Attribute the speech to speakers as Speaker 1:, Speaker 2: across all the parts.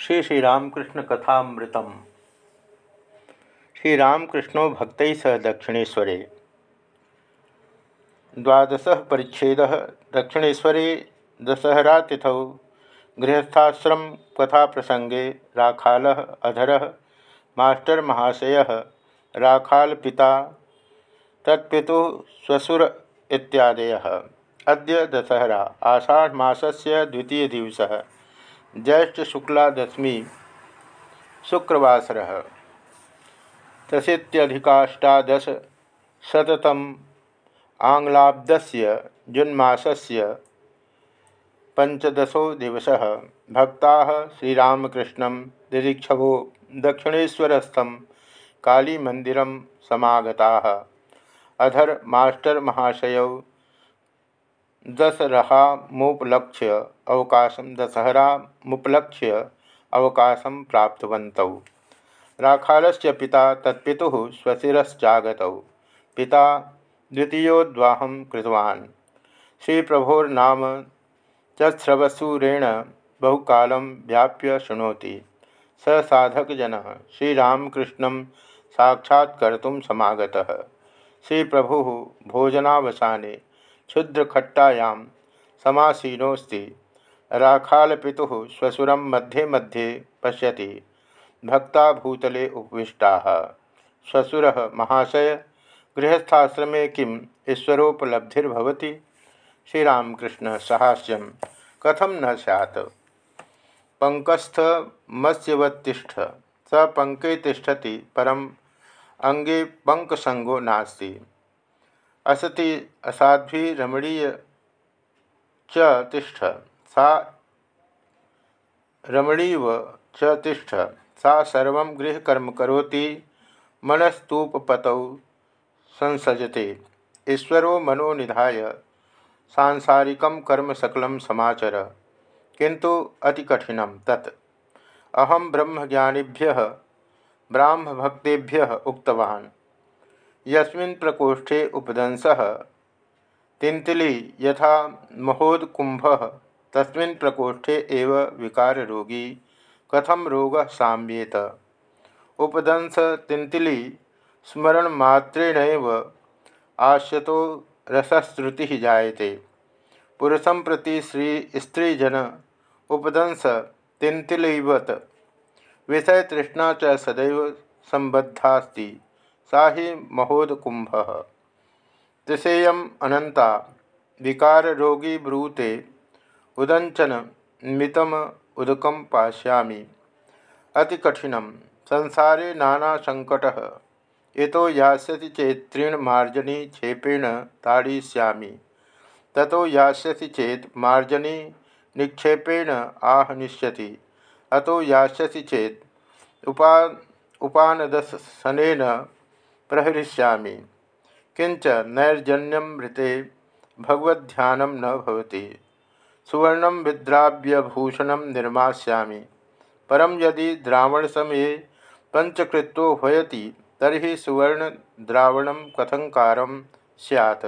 Speaker 1: श्री श्रीरामकृष्ण कथामृतम। श्रीरामकृष्णो भक्त सह दक्षिणेशरे द्वादश परिच्छेद दक्षिणेशरे दशहरातिथौ, गृहस्थाश्रम कथा प्रसंगे राखाल अधर, मास्टर महाशय राखाल पिता, तत्पितु स्वसुर इत्यादय। अद्य दशहरा आषाढ़ द्वितीय दिवसः ज्येष्ठ शुक्ला दशमी शुक्रवासर। तशीत्यधिकाष्टादश शततम आंग्लाब्दस्य जुन्मासस्य पंचदशो दिवस। भक्ता श्रीरामकृष्ण दिदीक्षवो दक्षिणेशरस्थम कालीमंदिर समागता। अधर मास्टर महाशय दसरहा मुपलक्ष्य अवकाश दशहरा मुपलक्ष्य अवकाश प्राप्तवन्तौ। राखालस्य पिता तत्पितुः स्वशिरश्चागतौ। पिता द्वितीयोद्वाहं कृतवान्। श्रीप्रभोर्नाम चश्रवसूरेण बहुकालं व्याप्य शृणोति। स साधकजनः श्रीरामकृष्णं साक्षात्कर्तुं समागतः। श्रीप्रभुः भोजनावसाने क्षुद्रखट्टायां समासीनोस्ति राखालपितु श्वशुर मध्ये मध्ये पश्यति। भक्ता भूतले उपविष्टा। श्वशुर महाशय, गृहस्थाश्रमे किम ईश्वरोपलब्धिर्भवति श्रीरामकृष्ण सहास्यम। कथम न सैत् पंकस्थ मत्स्यवत्तिष्ठ स पंके तिष्ठति परम अंगे पंकसंगो नास्ति। असति असाध्वी रमणीय च तिष्ठ। सा रमणीव च तिष्ठ। सा सर्व गृहकर्म करोति, मनस्तूपपतौ संसजते। ईश्वरो मनो निधाय, सांसारिक कर्म सकल समाचर किंतु अति कठिन तत्। अहम ब्रह्मज्ञानीभ्य, ब्राह्मभक्तेभ्य उक्तवान्। यस्मिन् प्रकोष्ठे उपदंसः। तिंतिली यथा महोदकुंभ तस्मिन् प्रकोष्ठे एव कथम रोग साम्येत। उपदंस तिंतिली स्मरणमात्रेण आश्यतो रसश्रुति जायते। पुरुषं प्रति श्री स्त्रीजन, उपदंस तिंतिलीवत। विषय तृष्णा च सदैव संबद्धास्ति। सा ही महोदकुंभ त्रिशेय अनंता विकार रोगी ब्रूते उदंचन मितम उदकम पाश्यामि अति कठिनम, संसारे नाना संकट इतो यास्यति चेत तृण मार्जनी क्षेपेण ताड़यिष्यामि। ततो यास्यति चेत मार्जनी निक्षेपेण आहनिष्यति अतो यास्यति चेत उपा उपानदशनेन प्रहृष्यामि किंच नैर्जन्यमृते भगवद्ध्यान न सुवर्ण विद्राव्यभूषण निर्मास्यामि। परम यदि द्रावण समये पंचकृत्यो होयति तरी सुवर्ण द्रावण कथंकार सैत्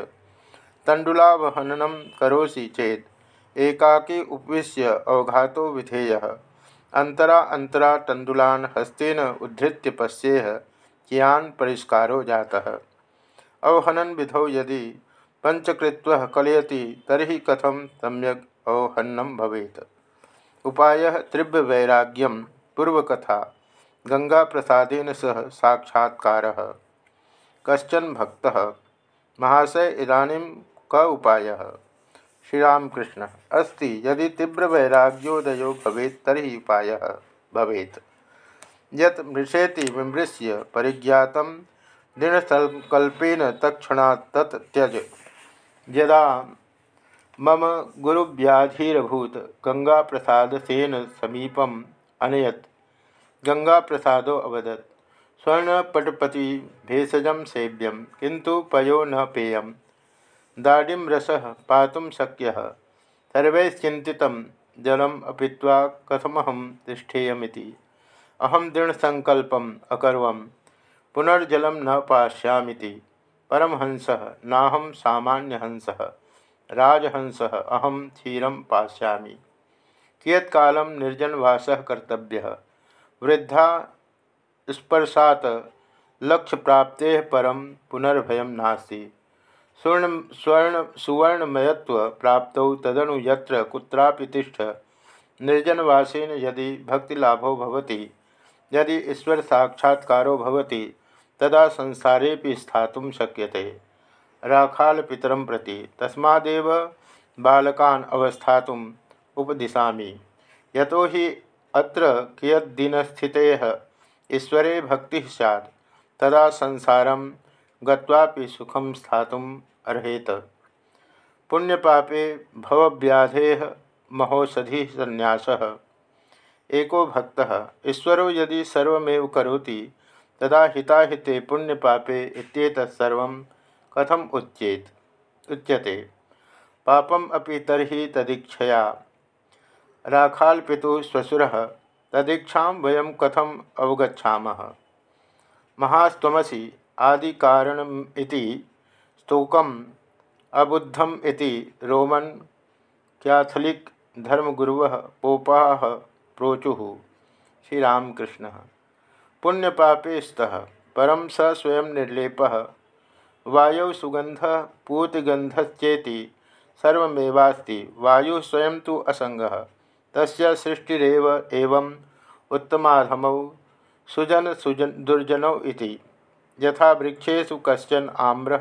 Speaker 1: तंडुलावहनम करोसि चेत एकाकी उपविश्य अवघातो विधेय। अंतरा अंतरा तंडुलान हस्तेन उद्धृत्य पश्येह कियान परिष्कारो जाता। अवहनन विधौ यदि पंचकृत्व कलयति तरी कथम सम्यक अवहन्नम भवेत। उपाय तीव्र वैराग्यम पूर्वकथा गंगा प्रसादेन सह साक्षात्कार। कशन भक्त, महाशय इदानीं क उपाय? श्रीरामकृष्ण, अस्ति, यदि तीव्र वैराग्योदयो भवेत् तरी उपाय भवेत्। यत मृषेति विमृश्य परिज्ञात दृढ़संकल्पेन तत्णा तत् त्यज। यदा मम प्रसाद सेन समीपम अनयत गंगा प्रसादो अवदत्। स्वर्णपटपति भेषज सेव्यम किंतु पयो न पेय दाड़ीम रस पातुम शक्य। सर्वैश्चिंतित जलम अपित्वा कथमहम तिष्ठेयमिति। अहम दृढ़संकल्पम अकर्व पुनर्जलम न पाश्यामीति। परमहंस नाहम सामान्य हंस, राजहंस अहम क्षीरम पाश्यामि। कियत्कालं निर्जनवास कर्तव्य? वृद्धा लक्ष्य प्राप्ते परम पुनर्भयं नास्ति। स्वर्ण स्वर्ण सुवर्णमयत्व प्राप्त तदनु यत्र कुत्रापि तिष्ठ, निर्जनवासेन यदि भक्तिलाभो भवति यदि ईश्वर साक्षात्कारो भवति, तदा संसारे स्थातुं शक्यते। राखालपितरं प्रति तस्मादेव बालकान् अवस्थातुम् उपदिशामि। यतो हि अत्र कियद्दिनस्थितेः ईश्वरे भक्तिः स्यात्, तदा संसारं गत्वापि सुखं स्थातुम् अर्हेत। पुण्यपापे भवव्याधे महोषधि संन्यास एको भक्त। ईश्वरो यदि सर्वमेव करोति, तदा हिताहिते पुण्यपापे इत्येतत्सर्व कथम उच्येत? उच्यते। पापम अपि तर्हि तदीक्षया। राखाल्पितु श्वशुर, तदीक्षा वयम कथम अवगछामः महास्तमसी आदि कारणमिति स्तूकम अबुद्धम रोमन कैथलिक पोपा प्रोचु। श्रीरामकृष्ण पुण्यपापे स्तः परम स स्वयं निर्लेप। वायु सुगंध पूतगंधचेति सर्वमेवास्ति। वायु स्वयं तो असंग तस्य एवं उत्तमाधमौ, सुजन सुजन दुर्जनौ इति। यथा कश्चन आम्र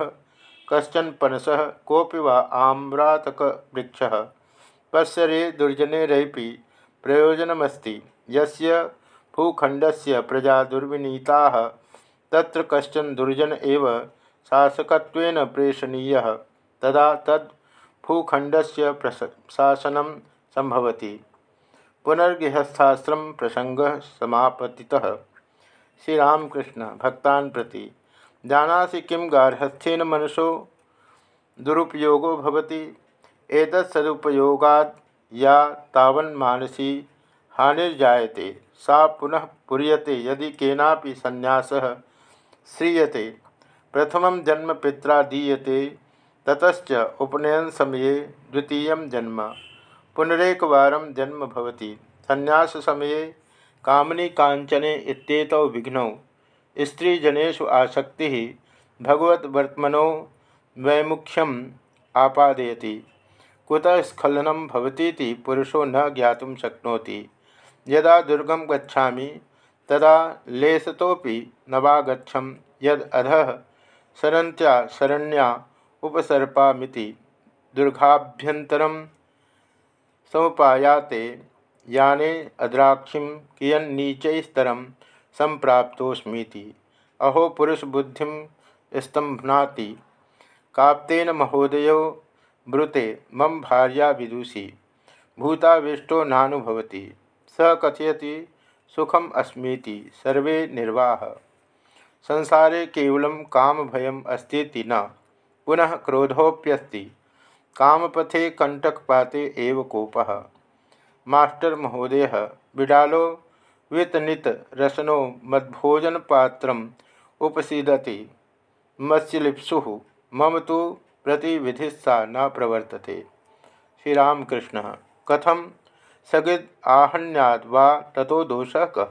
Speaker 1: कशन पनस कोपि वा वृक्ष पश्यरे दुर्जनेरपि प्रयोजनमस्ति। यस्य भूखण्डस्य प्रजा दुर्विनीताः, तत्र कश्चन दुर्जन एव शासकत्वेन प्रेषणीयः, तदा तद् भूखण्डस्य शासनं सम्भवति। पुनर्गृहस्थाश्रम प्रसंग समापतितः। श्रीरामकृष्ण भक्तान प्रति, जानासि किं गार्हस्थ्येन मनसो दुरुपयोगो भवति? एतत्सदुपयोगात् या तावन्मानसी हानिर्जायते सा पुनः पूर्यते यदि केनापि संन्यासः श्रीयते। प्रथमं जन्म पिता दीयते, ततश्च उपनयन समये द्वितीय जन्म। पुनरेकवारं जन्म भवति। संन्यास समये कामनी कांचने इत्येतौ विघ्नौ। स्त्रीजनेषु आसक्ति भगवद्वर्त्मनो वैमुख्यम आपादयति। कुतः स्खलनं भवतीति पुरुषो न ज्ञातुं शक्नोति। यदा दुर्गम गच्छा तदा लेशतोपि नवागछम यद अधः सरन्त्या शरण्या उपसर्पामिति दुर्गाभ्यन्तरं समुपायाते याने अद्राक्षिं कियन्नीचैस्तरं संप्राप्तोस्मीति अहो पुरुष बुद्धि स्तंभनाति काप्तेन महोदय ब्रुते मम भार्या विदुषी। भूताविष्टो नानुभवती। स कथयति सुखम अस्मीति। सर्वे निर्वाह। संसारे केवलं काम भयम अस्ती न। पुनः क्रोधोप्यस्ति कामपथे कंटकपाते एव कोपः। मास्टर महोदय, बिडालो वितनित रसनो मद्भोजन पात्र उपसीदति। मत्स्यलिप्सु, मम तो प्रतिविधिस्सा न प्रवर्तते। श्रीरामकृष्ण कथम सगिद आहण्याद ततो दोष कः?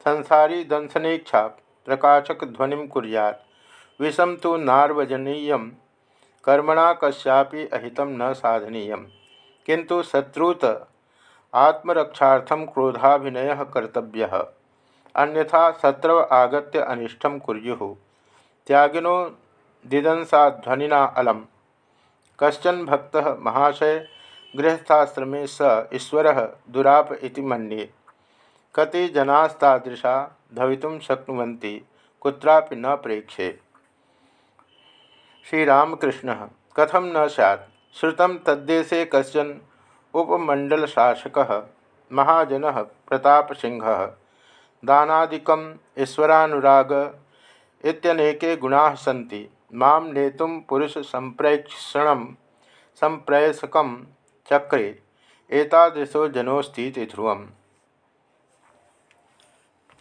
Speaker 1: संसारी दंशनेच्छा प्रकाशक ध्वनि कुरियात। विषम तो नार्वजनीय, कर्मणा कस्यापि अहितम न साधनीय। किंतु शत्रुत आत्मरक्षार्थम क्रोधाभिनय कर्तव्य। अन्यथा शत्रव आगत्य अनिष्टम कुर्यु। त्यागिनो दिदंसाध्वनिना अलम। कशन भक्त महाशय गृहस्थाश्रमे स ईश्वर दुराप इति मन्ये। कति जनास्तादृशा भवितुं शक्नुवन्ति, कुत्रापि न प्रेक्षे। श्रीरामकृष्ण कथम न सैत् श्रुत तद्देशे कशन उपमंडल शासक महाजन प्रताप सिंह दानादिकम ईश्वरानुराग इत्यनेके गुणा सन्ति। माम नेतुम पुरुष संप्रेक्षण संप्रेषक चक्रे एतादृशो जनोस्ती ध्रुवम्।